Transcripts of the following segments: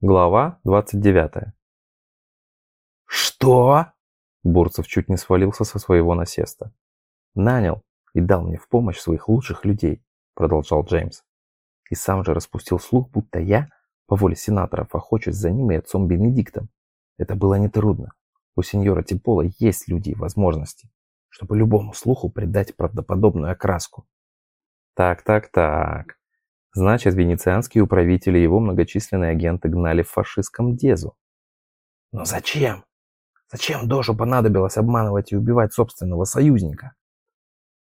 Глава 29. «Что?» Бурцев чуть не свалился со своего насеста. «Нанял и дал мне в помощь своих лучших людей», продолжал Джеймс. «И сам же распустил слух, будто я, по воле сенаторов, охочусь за ним и отцом Бенедиктом. Это было нетрудно. У сеньора Типола есть люди и возможности, чтобы любому слуху придать правдоподобную окраску». «Так, так, так. Значит, венецианские управители и его многочисленные агенты гнали в фашистском Дезу. Но зачем? Зачем Дожу понадобилось обманывать и убивать собственного союзника?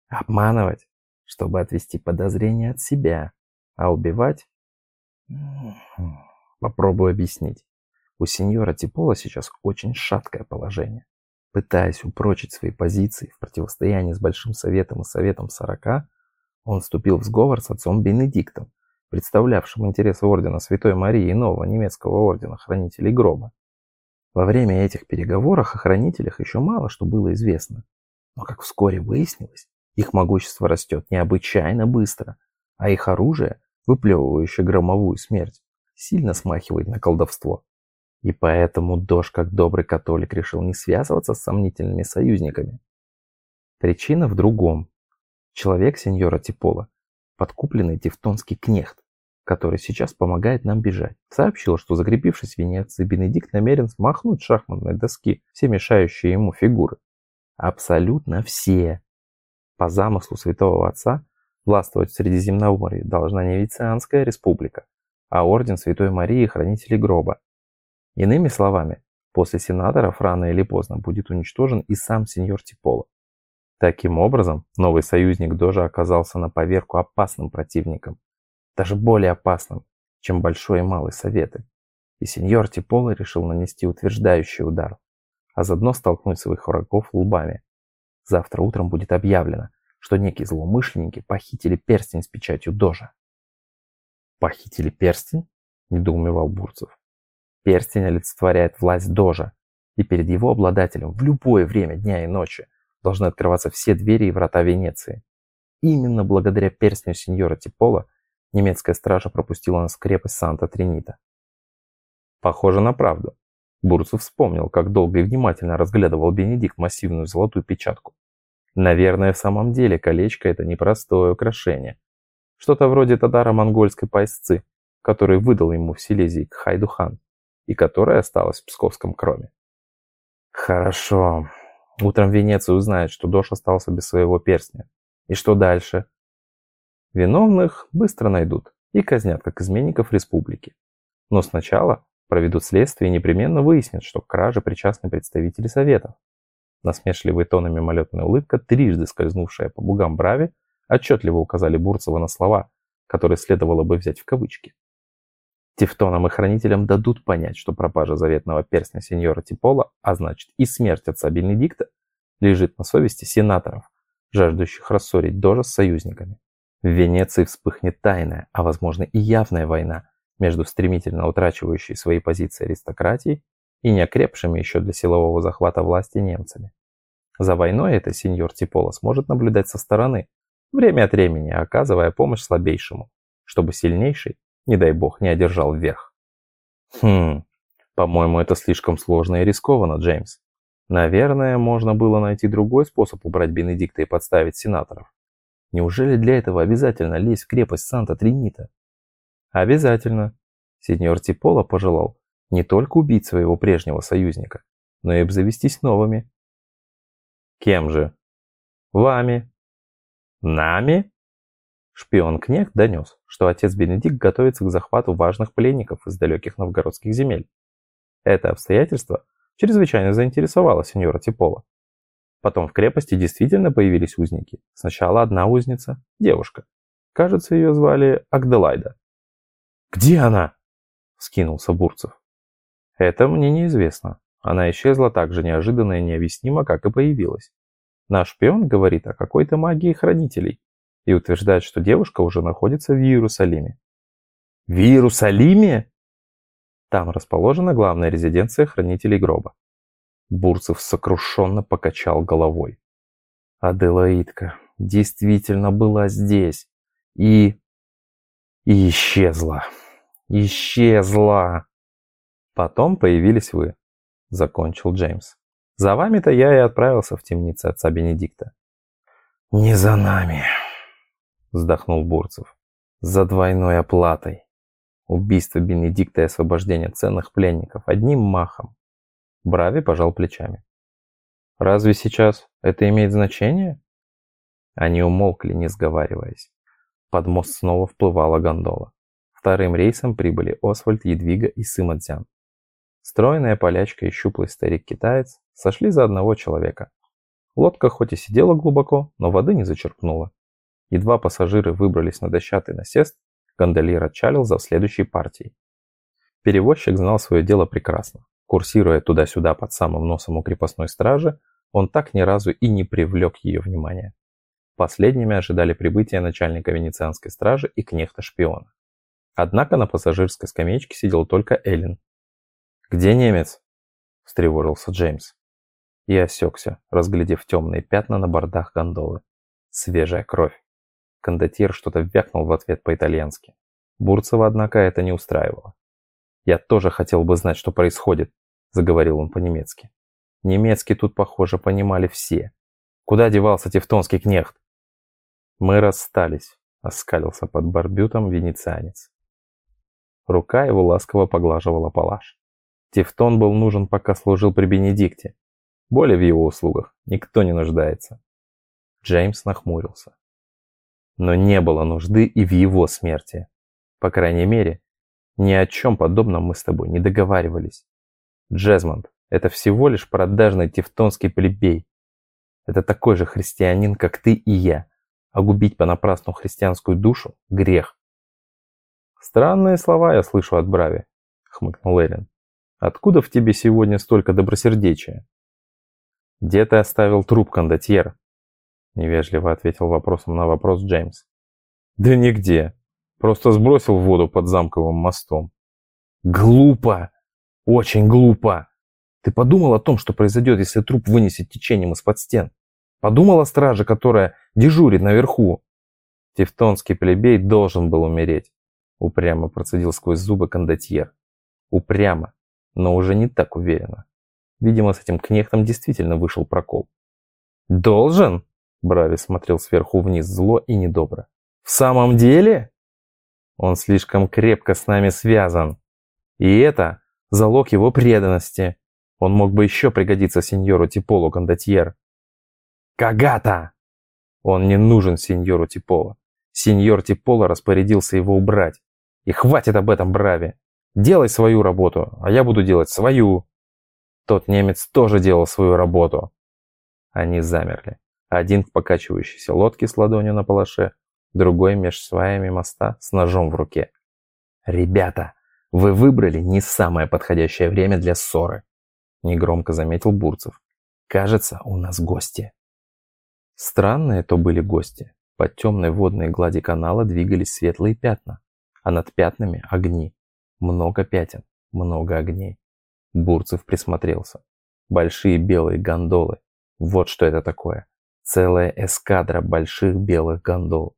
Обманывать, чтобы отвести подозрения от себя, а убивать? Попробую объяснить. У сеньора Типола сейчас очень шаткое положение. Пытаясь упрочить свои позиции в противостоянии с Большим Советом и Советом Сорока, он вступил в сговор с отцом Бенедиктом, представлявшим интересы ордена Святой Марии и нового немецкого ордена Хранителей Гроба. Во время этих переговоров о хранителях еще мало что было известно. Но, как вскоре выяснилось, их могущество растет необычайно быстро, а их оружие, выплевывающее громовую смерть, сильно смахивает на колдовство. И поэтому Дож, как добрый католик, решил не связываться с сомнительными союзниками. Причина в другом. Человек сеньора Типола подкупленный тевтонский кнехт, который сейчас помогает нам бежать, сообщил, что закрепившись в Венеции, Бенедикт намерен смахнуть шахматной доски все мешающие ему фигуры. Абсолютно все. По замыслу святого отца, властвовать в Средиземноморье должна не Венецианская республика, а орден Святой Марии Хранителей Гроба. Иными словами, после сенаторов рано или поздно будет уничтожен и сам сеньор Типоло. Таким образом, новый союзник Дожа оказался на поверку опасным противником, даже более опасным, чем Большой и Малый Советы. И сеньор Типоло решил нанести утверждающий удар, а заодно столкнуть своих врагов лбами. Завтра утром будет объявлено, что некие злоумышленники похитили перстень с печатью Дожа. «Похитили перстень?» – недоумевал Бурцев. «Перстень олицетворяет власть Дожа, и перед его обладателем в любое время дня и ночи должны открываться все двери и врата Венеции. именно благодаря перстню сеньора Типола немецкая стража пропустила нас в крепость Санта-Тринита. Похоже на правду. Бурцев вспомнил, как долго и внимательно разглядывал Бенедикт массивную золотую печатку. Наверное, в самом деле колечко это непростое украшение. Что-то вроде татаро-монгольской поясцы, который выдал ему в Силезии Кхайдухан, и которая осталась в Псковском кроме. Хорошо, Утром Венеция узнает, что Дош остался без своего перстня. И что дальше? Виновных быстро найдут и казнят как изменников республики. Но сначала проведут следствие и непременно выяснят, что к краже причастны представители Советов. Насмешливый тон и мимолетная улыбка, трижды скользнувшая по бугам Брави, отчетливо указали Бурцева на слова, которые следовало бы взять в кавычки. Тевтонам и хранителям дадут понять, что пропажа заветного перстня сеньора Типола, а значит и смерть отца Бенедикта, лежит на совести сенаторов, жаждущих рассорить Дожа с союзниками. В Венеции вспыхнет тайная, а возможно и явная война между стремительно утрачивающей свои позиции аристократией и неокрепшими еще для силового захвата власти немцами. За войной это сеньор Типола сможет наблюдать со стороны, время от времени оказывая помощь слабейшему, чтобы сильнейший, не дай бог, не одержал вверх. Хм, по-моему, это слишком сложно и рискованно, Джеймс. Наверное, можно было найти другой способ убрать Бенедикта и подставить сенаторов. Неужели для этого обязательно лезть в крепость Санта-Тринита? Обязательно. Сеньор Типола пожелал не только убить своего прежнего союзника, но и обзавестись новыми. Кем же? Вами. Нами? Шпион Кнег донес, что отец Бенедикт готовится к захвату важных пленников из далеких новгородских земель. Это обстоятельство чрезвычайно заинтересовало сеньора Типола. Потом в крепости действительно появились узники. Сначала одна узница, девушка. Кажется, ее звали Агделайда. «Где она?» – скинулся Бурцев. «Это мне неизвестно. Она исчезла так же неожиданно и необъяснимо, как и появилась. Наш шпион говорит о какой-то магии хранителей и утверждает, что девушка уже находится в Иерусалиме». «В Иерусалиме?» Там расположена главная резиденция хранителей гроба. Бурцев сокрушенно покачал головой. Аделаидка действительно была здесь. И... И исчезла. Исчезла. Потом появились вы, закончил Джеймс. За вами-то я и отправился в темницу отца Бенедикта. Не за нами, вздохнул Бурцев. За двойной оплатой. Убийство Бенедикта и освобождение ценных пленников одним махом. Брави пожал плечами. Разве сейчас это имеет значение? Они умолкли, не сговариваясь. Под мост снова вплывала гондола. Вторым рейсом прибыли Освальд, Едвига и Сымадзян. Стройная полячка и щуплый старик-китаец сошли за одного человека. Лодка хоть и сидела глубоко, но воды не зачерпнула. Едва пассажиры выбрались на дощатый насест, гондольер отчалил за следующей партией. Перевозчик знал свое дело прекрасно. Курсируя туда-сюда под самым носом у крепостной стражи, он так ни разу и не привлек ее внимания. Последними ожидали прибытия начальника венецианской стражи и кнехта-шпиона. Однако на пассажирской скамеечке сидел только Эллен, «Где немец?» – встревожился Джеймс. И осекся, разглядев темные пятна на бортах гондолы. Свежая кровь. Кондотьер что-то вякнул в ответ по-итальянски. Бурцева, однако, это не устраивало. «Я тоже хотел бы знать, что происходит», – заговорил он по-немецки. Немецкий тут, похоже, понимали все. Куда девался тевтонский кнехт? «Мы расстались», – оскалился под барбютом венецианец. Рука его ласково поглаживала палаш. Тевтон был нужен, пока служил при Бенедикте. Более в его услугах никто не нуждается. Джеймс нахмурился. Но не было нужды и в его смерти. По крайней мере, ни о чем подобном мы с тобой не договаривались. Джезмонд – это всего лишь продажный тевтонский плебей. Это такой же христианин, как ты и я. А губить понапрасну христианскую душу – грех. Странные слова я слышу от Брави, хмыкнул Эллен. Откуда в тебе сегодня столько добросердечия? Где ты оставил труп, кондотьер? Невежливо ответил вопросом на вопрос Джеймс. Да нигде. Просто сбросил в воду под замковым мостом. Глупо! Очень глупо! Ты подумал о том, что произойдет, если труп вынесет течением из-под стен? Подумал о страже, которая дежурит наверху? Тевтонский плебей должен был умереть. Упрямо процедил сквозь зубы кондотьер. Упрямо но уже не так уверенно. Видимо, с этим кнехтом действительно вышел прокол. «Должен?» – Брави смотрел сверху вниз зло и недобро. «В самом деле?» «Он слишком крепко с нами связан. И это залог его преданности. Он мог бы еще пригодиться сеньору Типолу Кондотьер». «Кагата!» «Он не нужен сеньору Типоло. Сеньор Типоло распорядился его убрать. И хватит об этом, Брави. Делай свою работу, а я буду делать свою. Тот немец тоже делал свою работу. Они замерли. Один в покачивающейся лодке с ладонью на палаше, другой меж сваями моста с ножом в руке. «Ребята, вы выбрали не самое подходящее время для ссоры», негромко заметил Бурцев. «Кажется, у нас гости». Странные то были гости. По темной водной глади канала двигались светлые пятна, а над пятнами огни. Много пятен, много огней. Бурцев присмотрелся. Большие белые гондолы. Вот что это такое. Целая эскадра больших белых гондол.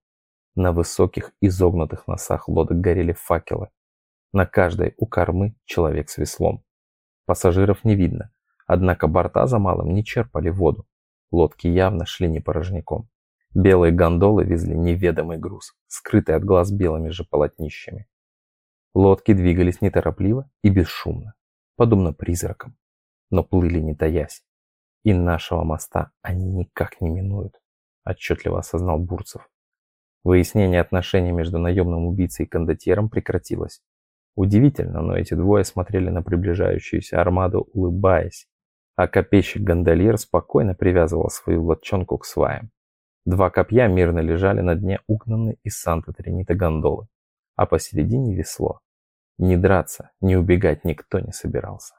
На высоких изогнутых носах лодок горели факелы. На каждой у кормы человек с веслом. Пассажиров не видно, однако борта за малым не черпали воду. Лодки явно шли не порожняком. Белые гондолы везли неведомый груз, скрытый от глаз белыми же полотнищами. Лодки двигались неторопливо и бесшумно, подобно призракам, но плыли не таясь. И нашего моста они никак не минуют, отчетливо осознал Бурцев. Выяснение отношений между наемным убийцей и кондотьером прекратилось. Удивительно, но эти двое смотрели на приближающуюся армаду, улыбаясь, а копейщик-гондольер спокойно привязывал свою лодчонку к сваям. Два копья мирно лежали на дне угнанной из Санта-Тринита гондолы а посередине весло. Не драться, не убегать никто не собирался.